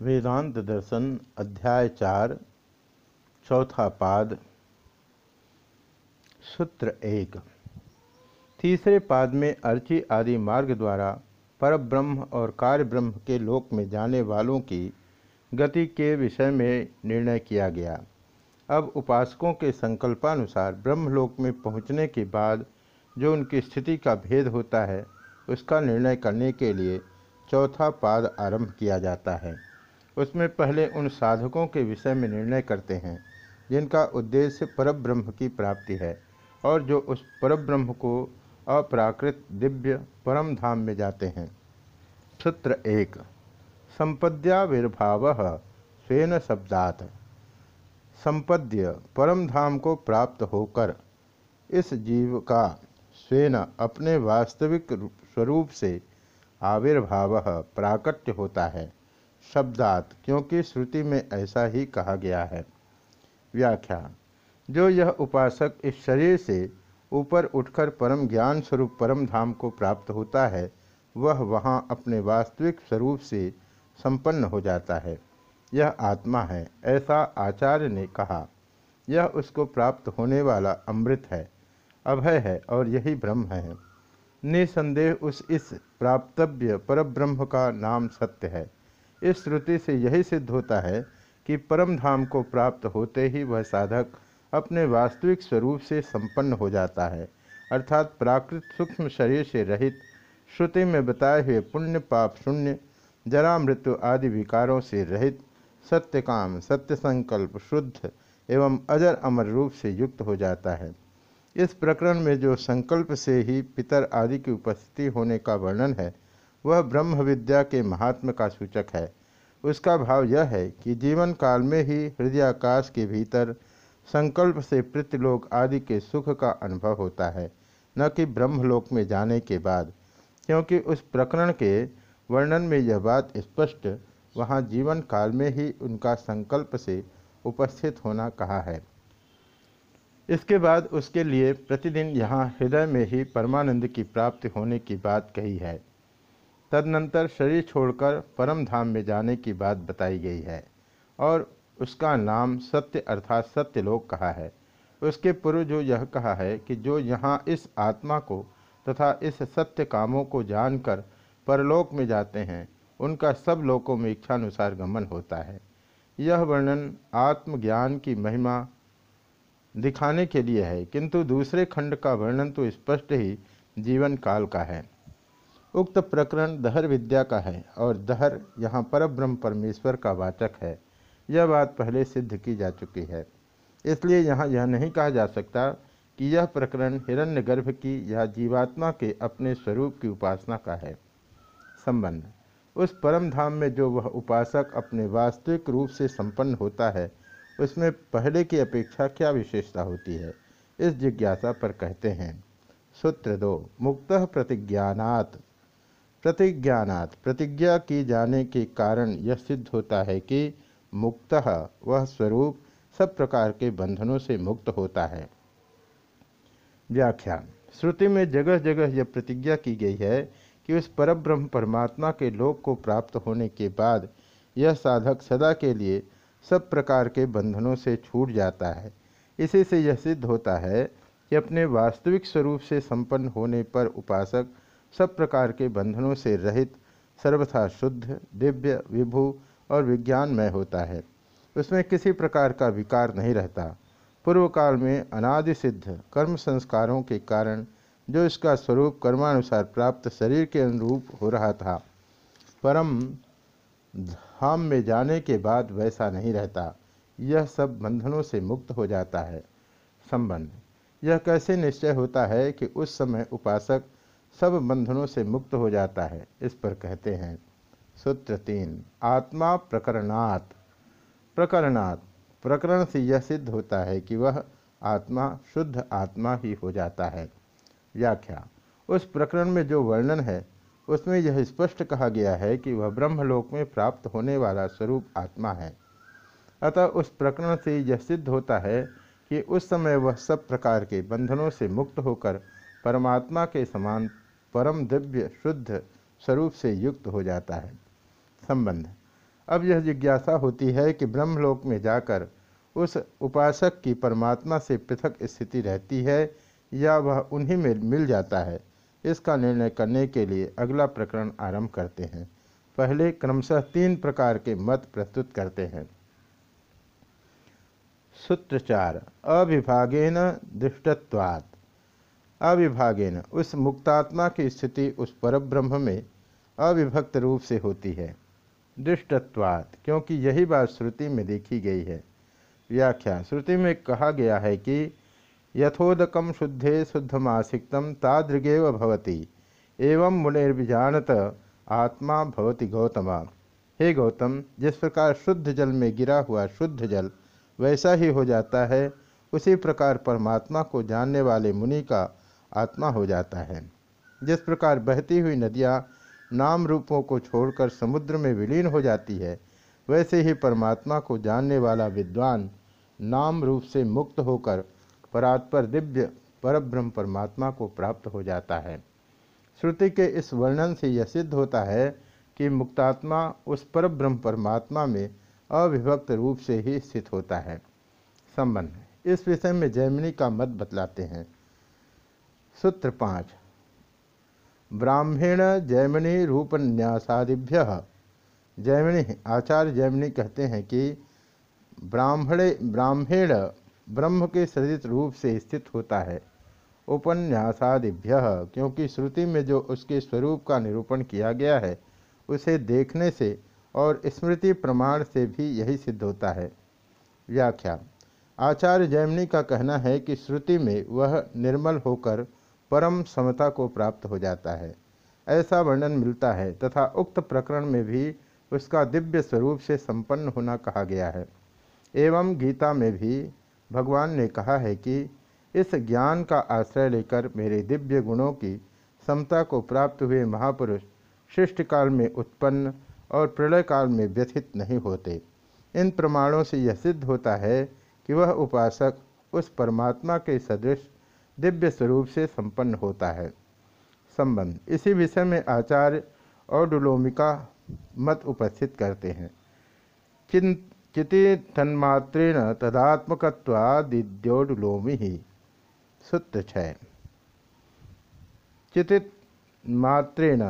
वेदांत दर्शन अध्याय चार, चौथा पाद, सूत्र एक। तीसरे पाद में अर्ची आदि मार्ग द्वारा परब्रह्म और कार्य ब्रह्म के लोक में जाने वालों की गति के विषय में निर्णय किया गया। अब उपासकों के संकल्पानुसार ब्रह्मलोक में पहुँचने के बाद जो उनकी स्थिति का भेद होता है, उसका निर्णय करने के लिए चौथा पाद आरंभ किया जाता है। उसमें पहले उन साधकों के विषय में निर्णय करते हैं, जिनका उद्देश्य परब्रह्म की प्राप्ति है, और जो उस परब्रह्म को अपराकृत दिव्य परम धाम में जाते हैं। सूत्र एक, संपद्याविर्भाव स्वेन शब्दात। संपद्य परम धाम को प्राप्त होकर इस जीव का स्वेन अपने वास्तविक स्वरूप से आविर्भाव प्राकट्य होता है। शब्दात, क्योंकि श्रुति में ऐसा ही कहा गया है। व्याख्या जो यह उपासक इस शरीर से ऊपर उठकर परम ज्ञान स्वरूप परम धाम को प्राप्त होता है, वह वहाँ अपने वास्तविक स्वरूप से संपन्न हो जाता है। यह आत्मा है, ऐसा आचार्य ने कहा। यह उसको प्राप्त होने वाला अमृत है, अभय है और यही ब्रह्म है। निसंदेह उस इस प्राप्तव्य परब्रह्म का नाम सत्य है। इस श्रुति से यही सिद्ध होता है कि परम धाम को प्राप्त होते ही वह साधक अपने वास्तविक स्वरूप से संपन्न हो जाता है। अर्थात प्राकृत सूक्ष्म शरीर से रहित श्रुति में बताए हुए पुण्य, पाप शून्य, जरा मृत्यु आदि विकारों से रहित सत्य काम सत्य संकल्प शुद्ध एवं अजर अमर रूप से युक्त हो जाता है। इस प्रकरण में जो संकल्प से ही पितर आदि की उपस्थिति होने का वर्णन है वह ब्रह्म विद्या के महात्म का सूचक है। उसका भाव यह है कि जीवन काल में ही हृदयाकाश के भीतर संकल्प से पृथ्लोक आदि के सुख का अनुभव होता है, न कि ब्रह्मलोक में जाने के बाद। क्योंकि उस प्रकरण के वर्णन में यह बात स्पष्ट वहाँ जीवन काल में ही उनका संकल्प से उपस्थित होना कहा है। इसके बाद उसके लिए प्रतिदिन यहाँ हृदय में ही परमानंद की प्राप्ति होने की बात कही है। तदनंतर शरीर छोड़कर परम धाम में जाने की बात बताई गई है और उसका नाम सत्य अर्थात सत्यलोक कहा है। उसके पूर्व जो यह कहा है कि जो यहाँ इस आत्मा को तथा इस सत्य कामों को जानकर परलोक में जाते हैं, उनका सब लोकों में इच्छानुसार गमन होता है। यह वर्णन आत्मज्ञान की महिमा दिखाने के लिए है, किंतु दूसरे खंड का वर्णन तो स्पष्ट ही जीवन काल का है। उक्त प्रकरण दहर विद्या का है और दहर यहाँ पर ब्रह्म परमेश्वर का वाचक है। यह बात पहले सिद्ध की जा चुकी है। इसलिए यहाँ यह नहीं कहा जा सकता कि यह प्रकरण हिरण्यगर्भ की या जीवात्मा के अपने स्वरूप की उपासना का है। संबंध। उस परम धाम में जो वह उपासक अपने वास्तविक रूप से संपन्न होता है, उसमें पहले की अपेक्षा क्या विशेषता होती है, इस जिज्ञासा पर कहते हैं। सूत्र दो। मुक्त प्रतिज्ञानात्। प्रतिज्ञानात्। प्रतिज्ञा की जाने के कारण यह सिद्ध होता है कि मुक्त वह स्वरूप सब प्रकार के बंधनों से मुक्त होता है। व्याख्या श्रुति में जगह जगह यह प्रतिज्ञा की गई है कि उस परब्रह्म परमात्मा के लोक को प्राप्त होने के बाद यह साधक सदा के लिए सब प्रकार के बंधनों से छूट जाता है। इसी से यह सिद्ध होता है कि अपने वास्तविक स्वरूप से संपन्न होने पर उपासक सब प्रकार के बंधनों से रहित सर्वथा शुद्ध, दिव्य, विभु और विज्ञानमय होता है। उसमें किसी प्रकार का विकार नहीं रहता। पूर्व काल में अनादि सिद्ध कर्म संस्कारों के कारण जो इसका स्वरूप कर्मानुसार प्राप्त शरीर के अनुरूप हो रहा था, परम धाम में जाने के बाद वैसा नहीं रहता। यह सब बंधनों से मुक्त हो जाता है। संबंध। यह कैसे निश्चय होता है कि उस समय उपासक सब बंधनों से मुक्त हो जाता है, इस पर कहते हैं सूत्र तीन, आत्मा प्रकरणात्। प्रकरणात्, प्रकरण से यह सिद्ध होता है कि वह आत्मा शुद्ध आत्मा ही हो जाता है। व्याख्या, उस प्रकरण में जो वर्णन है, उसमें यह स्पष्ट कहा गया है कि वह ब्रह्मलोक में प्राप्त होने वाला स्वरूप आत्मा है। अतः उस प्रकरण से यह सिद्ध होता है कि उस समय वह सब प्रकार के बंधनों से मुक्त होकर परमात्मा के समान परम दिव्य, शुद्ध स्वरूप से युक्त हो जाता है। संबंध। अब यह जिज्ञासा होती है कि ब्रह्मलोक में जाकर उस उपासक की परमात्मा से पृथक स्थिति रहती है या वह उन्हीं में मिल जाता है, इसका निर्णय करने के लिए अगला प्रकरण आरंभ करते हैं। पहले क्रमशः तीन प्रकार के मत प्रस्तुत करते हैं। सूत्रचार। अविभागेन दृष्टत्वात्। अविभागेन। उस मुक्तात्मा की स्थिति उस परब्रह्म में अविभक्त रूप से होती है। दृष्टत्वात्, क्योंकि यही बात श्रुति में देखी गई है। व्याख्या, श्रुति में कहा गया है कि यथोदकम शुद्धे शुद्धमासिक्तम तादृगेव भवति, एवं मुनिर्विजानत आत्मा भवति गौतमा। हे गौतम, जिस प्रकार शुद्ध जल में गिरा हुआ शुद्ध जल वैसा ही हो जाता है, उसी प्रकार परमात्मा को जानने वाले मुनि का आत्मा हो जाता है। जिस प्रकार बहती हुई नदियाँ नाम रूपों को छोड़कर समुद्र में विलीन हो जाती है, वैसे ही परमात्मा को जानने वाला विद्वान नाम रूप से मुक्त होकर परात्पर दिव्य परब्रह्म परमात्मा को प्राप्त हो जाता है। श्रुति के इस वर्णन से यह सिद्ध होता है कि मुक्तात्मा उस परब्रह्म परमात्मा में अविभक्त रूप से ही स्थित होता है। संबंध, इस विषय में जैमिनी का मत बतलाते हैं। सूत्र पाँच। ब्राह्मण जैमिनी रूपन्यासादिभ्य। जैमिनी, आचार्य जैमिनी कहते हैं कि ब्राह्मणे, ब्राह्मण ब्रह्म के सदित रूप से स्थित होता है। उपन्यासादिभ्य, क्योंकि श्रुति में जो उसके स्वरूप का निरूपण किया गया है, उसे देखने से और स्मृति प्रमाण से भी यही सिद्ध होता है। व्याख्या। आचार्य जैमिनी का कहना है कि श्रुति में वह निर्मल होकर परम समता को प्राप्त हो जाता है। ऐसा वर्णन मिलता है तथा उक्त प्रकरण में भी उसका दिव्य स्वरूप से संपन्न होना कहा गया है। एवं गीता में भी भगवान ने कहा है कि इस ज्ञान का आश्रय लेकर मेरे दिव्य गुणों की समता को प्राप्त हुए महापुरुष शिष्ट काल में उत्पन्न और प्रलय काल में व्यथित नहीं होते। इन प्रमाणों से यह सिद्ध होता है कि वह उपासक उस परमात्मा के सदृश दिव्य स्वरूप से संपन्न होता है। संबंध। इसी विषय में आचार्य और डुलोमिका मत उपस्थित करते हैं। चिति तन्मात्रेण तदात्मकत्वादिद्योडुलोमि ही। सूत्र छय चितित मात्रेण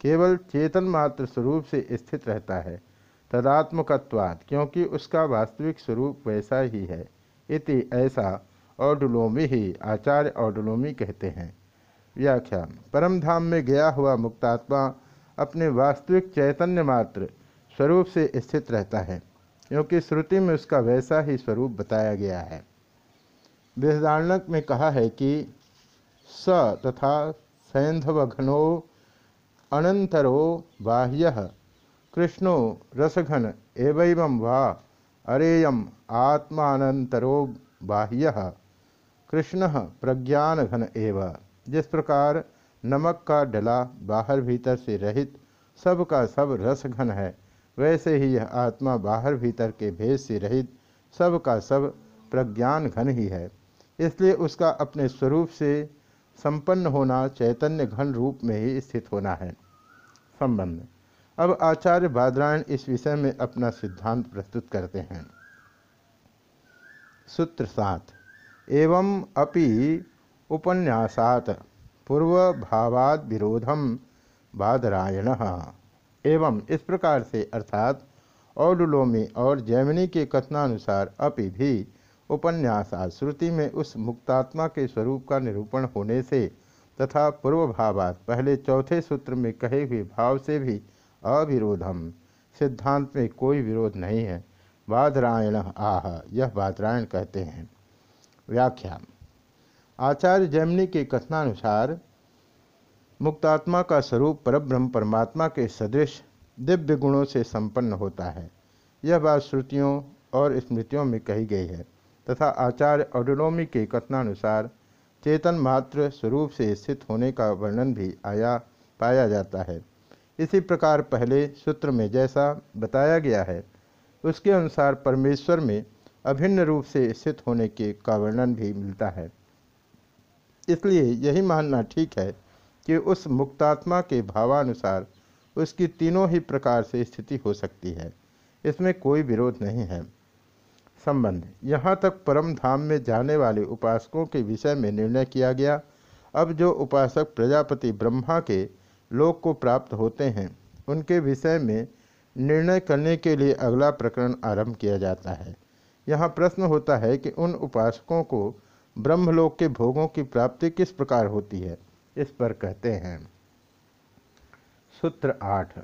केवल चेतन मात्र स्वरूप से स्थित रहता है। तदात्मकत्वात्, क्योंकि उसका वास्तविक स्वरूप वैसा ही है। इति ऐसा औडुलोमी ही आचार्य औडुलोमी कहते हैं। व्याख्या परम धाम में गया हुआ मुक्तात्मा अपने वास्तविक चैतन्य मात्र स्वरूप से स्थित रहता है, क्योंकि श्रुति में उसका वैसा ही स्वरूप बताया गया है। बृहदारण्यक में कहा है कि स तथा सैंधवघनो अनंतरो बाह्य, कृष्णो रसघन एवं वा अरेयम आत्मानंतरो बाह्य। कृष्ण प्रज्ञान घन एव। जिस प्रकार नमक का डला बाहर भीतर से रहित सब का सब रस घन है, वैसे ही यह आत्मा बाहर भीतर के भेद से रहित सब का सब प्रज्ञान घन ही है। इसलिए उसका अपने स्वरूप से संपन्न होना चैतन्य घन रूप में ही स्थित होना है। संबंध। अब आचार्य बादरायण इस विषय में अपना सिद्धांत प्रस्तुत करते हैं। सूत्र सात। एवं अपि उपन्यासात पूर्व भावाद विरोधम बादरायण। एवं इस प्रकार से अर्थात औडुलोमी और जैमिनी के कथनानुसार अपि भी उपन्यासा श्रुति में उस मुक्तात्मा के स्वरूप का निरूपण होने से तथा पूर्व भावात पहले चौथे सूत्र में कहे हुए भाव से भी अविरोधम सिद्धांत में कोई विरोध नहीं है। बादरायण आह, यह बादरायण कहते हैं। व्याख्या आचार्य जैमिनी के कथनानुसार, मुक्तात्मा का स्वरूप परब्रह्म परमात्मा के सदृश, दिव्य गुणों से संपन्न होता है। यह बात श्रुतियों और स्मृतियों में कही गई है, तथा आचार्य ऑडोनोमी के कथनानुसार, चेतन मात्र स्वरूप से स्थित होने का वर्णन भी आया, पाया जाता है। इसी प्रकार पहले सूत्र में जैसा बताया गया है, उसके अनुसार परमेश्वर में अभिन्न रूप से स्थित होने के का वर्णन भी मिलता है। इसलिए यही मानना ठीक है कि उस मुक्तात्मा के भावानुसार उसकी तीनों ही प्रकार से स्थिति हो सकती है। इसमें कोई विरोध नहीं है। संबंध, यहाँ तक परम धाम में जाने वाले उपासकों के विषय में निर्णय किया गया। अब जो उपासक प्रजापति ब्रह्मा के लोक को प्राप्त होते हैं, उनके विषय में निर्णय करने के लिए अगला प्रकरण आरंभ किया जाता है। यहाँ प्रश्न होता है कि उन उपासकों को ब्रह्मलोक के भोगों की प्राप्ति किस प्रकार होती है? इस पर कहते हैं। सूत्र आठ।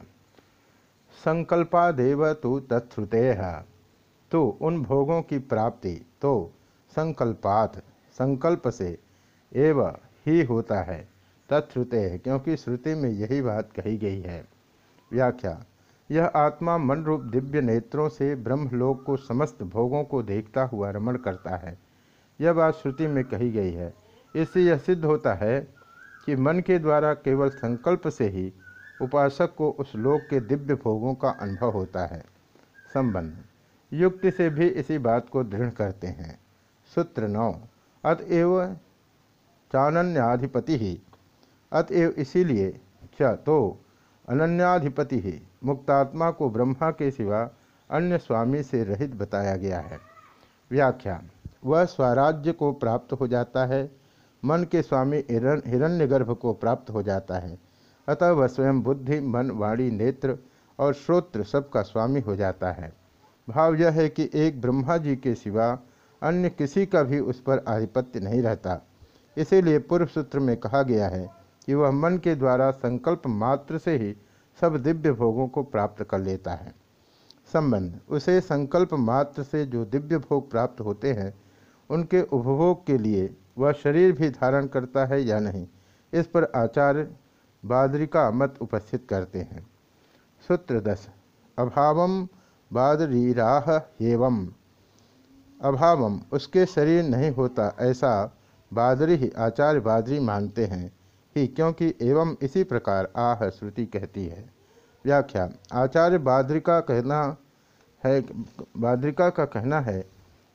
संकल्पादेव तो तत्श्रुते तो उन भोगों की प्राप्ति तो संकल्पात, संकल्प से एव ही होता है। तत्श्रुते क्योंकि श्रुति में यही बात कही गई है। व्याख्या यह आत्मा मन रूप दिव्य नेत्रों से ब्रह्मलोक को समस्त भोगों को देखता हुआ रमण करता है। यह बात श्रुति में कही गई है। इससे यह सिद्ध होता है कि मन के द्वारा केवल संकल्प से ही उपासक को उस लोक के दिव्य भोगों का अनुभव होता है। संबंध। युक्ति से भी इसी बात को दृढ़ करते हैं। सूत्र नौ। अतएव चानन्याधिपति। ही अतएव इसीलिए च तो अनन्याधिपति। ही मुक्तात्मा को ब्रह्मा के सिवा अन्य स्वामी से रहित बताया गया है। व्याख्या, वह स्वराज्य को प्राप्त हो जाता है, मन के स्वामी हिरण्यगर्भ को प्राप्त हो जाता है। अतः वह स्वयं बुद्धि, मन, वाणी, नेत्र और श्रोत्र सबका स्वामी हो जाता है। भाव यह है कि एक ब्रह्मा जी के सिवा अन्य किसी का भी उस पर आधिपत्य नहीं रहता। इसीलिए पूर्व सूत्र में कहा गया है कि वह मन के द्वारा संकल्प मात्र से ही सब दिव्य भोगों को प्राप्त कर लेता है। संबंध। उसे संकल्प मात्र से जो दिव्य भोग प्राप्त होते हैं, उनके उपभोग के लिए वह शरीर भी धारण करता है या नहीं, इस पर आचार्य बादरिका मत उपस्थित करते हैं। सूत्र दस। अभावम बादरीराह एवं। अभावम उसके शरीर नहीं होता ऐसा बादरी ही आचार्य बादरी मानते हैं। ही क्योंकि एवं इसी प्रकार आह श्रुति कहती है। व्याख्या, आचार्य बाद्रिका कहना है, बाद्रिका का कहना है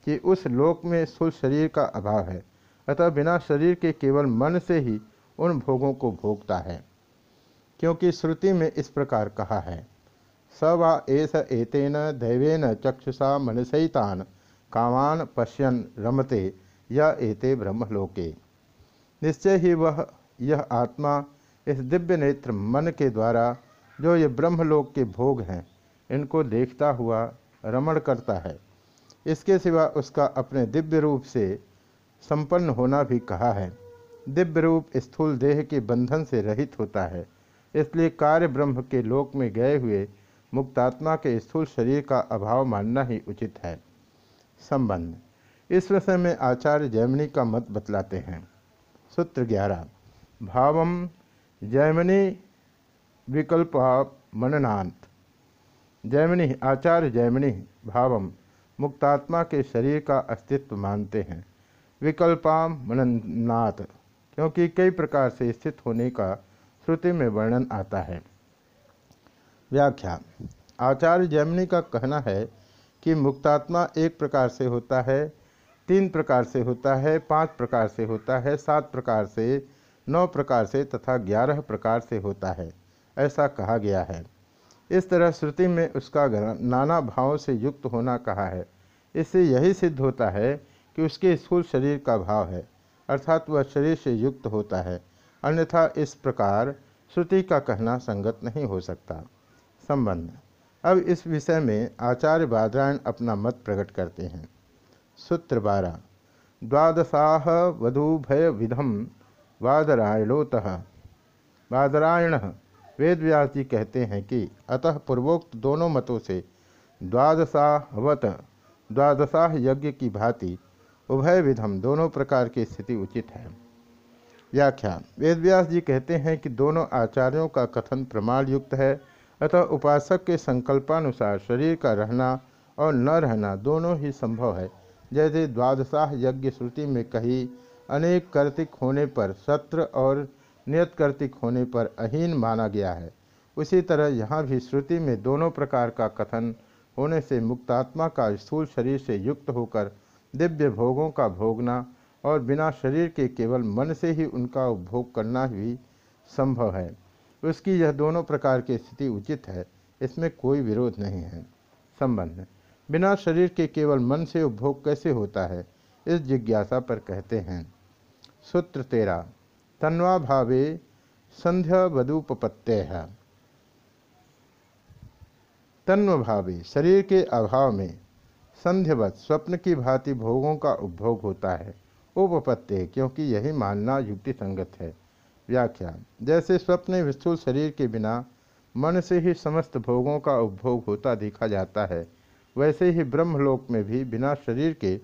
कि उस लोक में स्थूल शरीर का अभाव है, अतः बिना शरीर के केवल मन से ही उन भोगों को भोगता है, क्योंकि श्रुति में इस प्रकार कहा है। स वा एस एतेन दैवेन चक्षुषा मनसहितान कामान पश्यन रमते, या एते ब्रह्मलोके। निश्चय ही वह यह आत्मा इस दिव्य नेत्र मन के द्वारा जो ये ब्रह्मलोक के भोग हैं, इनको देखता हुआ रमण करता है। इसके सिवा उसका अपने दिव्य रूप से संपन्न होना भी कहा है। दिव्य रूप स्थूल देह के बंधन से रहित होता है। इसलिए कार्य ब्रह्म के लोक में गए हुए मुक्तात्मा के स्थूल शरीर का अभाव मानना ही उचित है। संबंध। इस विषय में आचार्य जैमिनी का मत बतलाते हैं। सूत्र ग्यारह। भाव जैमिनी विकल्प मननांत जैमिनी, आचार्य जैमिनी भाव मुक्तात्मा के शरीर का अस्तित्व मानते हैं। विकल्पा मननाथ क्योंकि कई प्रकार से स्थित होने का श्रुति में वर्णन आता है। व्याख्या, आचार्य जैमिनी का कहना है कि मुक्तात्मा एक प्रकार से होता है, तीन प्रकार से होता है, पाँच प्रकार से होता है, सात प्रकार से नौ प्रकार से तथा ग्यारह प्रकार से होता है, ऐसा कहा गया है। इस तरह श्रुति में उसका नाना भावों से युक्त होना कहा है। इससे यही सिद्ध होता है कि उसके स्थूल शरीर का भाव है, अर्थात वह शरीर से युक्त होता है। अन्यथा इस प्रकार श्रुति का कहना संगत नहीं हो सकता। संबंध। अब इस विषय में आचार्य बादरायण अपना मत प्रकट करते हैं। सूत्र बारह। द्वादशाह वधु भय विधम वादरायणोत। वादरायण वेदव्यास जी कहते हैं कि अतः पूर्वोक्त दोनों मतों से द्वादशावत द्वादशाह यज्ञ की भांति उभय विधम दोनों प्रकार की स्थिति उचित है। व्याख्या। वेदव्यास जी कहते हैं कि दोनों आचार्यों का कथन प्रमाण युक्त है, अतः उपासक के संकल्पानुसार शरीर का रहना और न रहना दोनों ही संभव है। जैसे द्वादशाह यज्ञ श्रुति में कही अनेक कर्तिक होने पर, सत्र और नियत कर्तिक होने पर अहीन माना गया है। उसी तरह यहाँ भी श्रुति में दोनों प्रकार का कथन होने से मुक्तात्मा का स्थूल शरीर से युक्त होकर दिव्य भोगों का भोगना और बिना शरीर के केवल मन से ही उनका उपभोग करना भी संभव है। उसकी यह दोनों प्रकार की स्थिति उचित है, इसमें कोई विरोध नहीं है। संबंध, बिना शरीर के केवल मन से उपभोग कैसे होता है, इस जिज्ञासा पर कहते हैं। सूत्र तेरा। तन्वा भावे संध्या है तन्व भावे, शरीर के अभाव में संध्यवत स्वप्न की भांति भोगों का उपभोग होता है। उपपत्ति, क्योंकि यही मानना युक्ति संगत है। व्याख्या, जैसे स्वप्न विस्थूल शरीर के बिना मन से ही समस्त भोगों का उपभोग होता देखा जाता है, वैसे ही ब्रह्मलोक में भी बिना शरीर के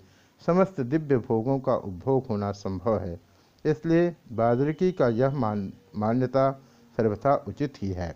समस्त दिव्य भोगों का उपभोग होना संभव है। इसलिए बाजरिकी का यह मान मान्यता सर्वथा उचित ही है।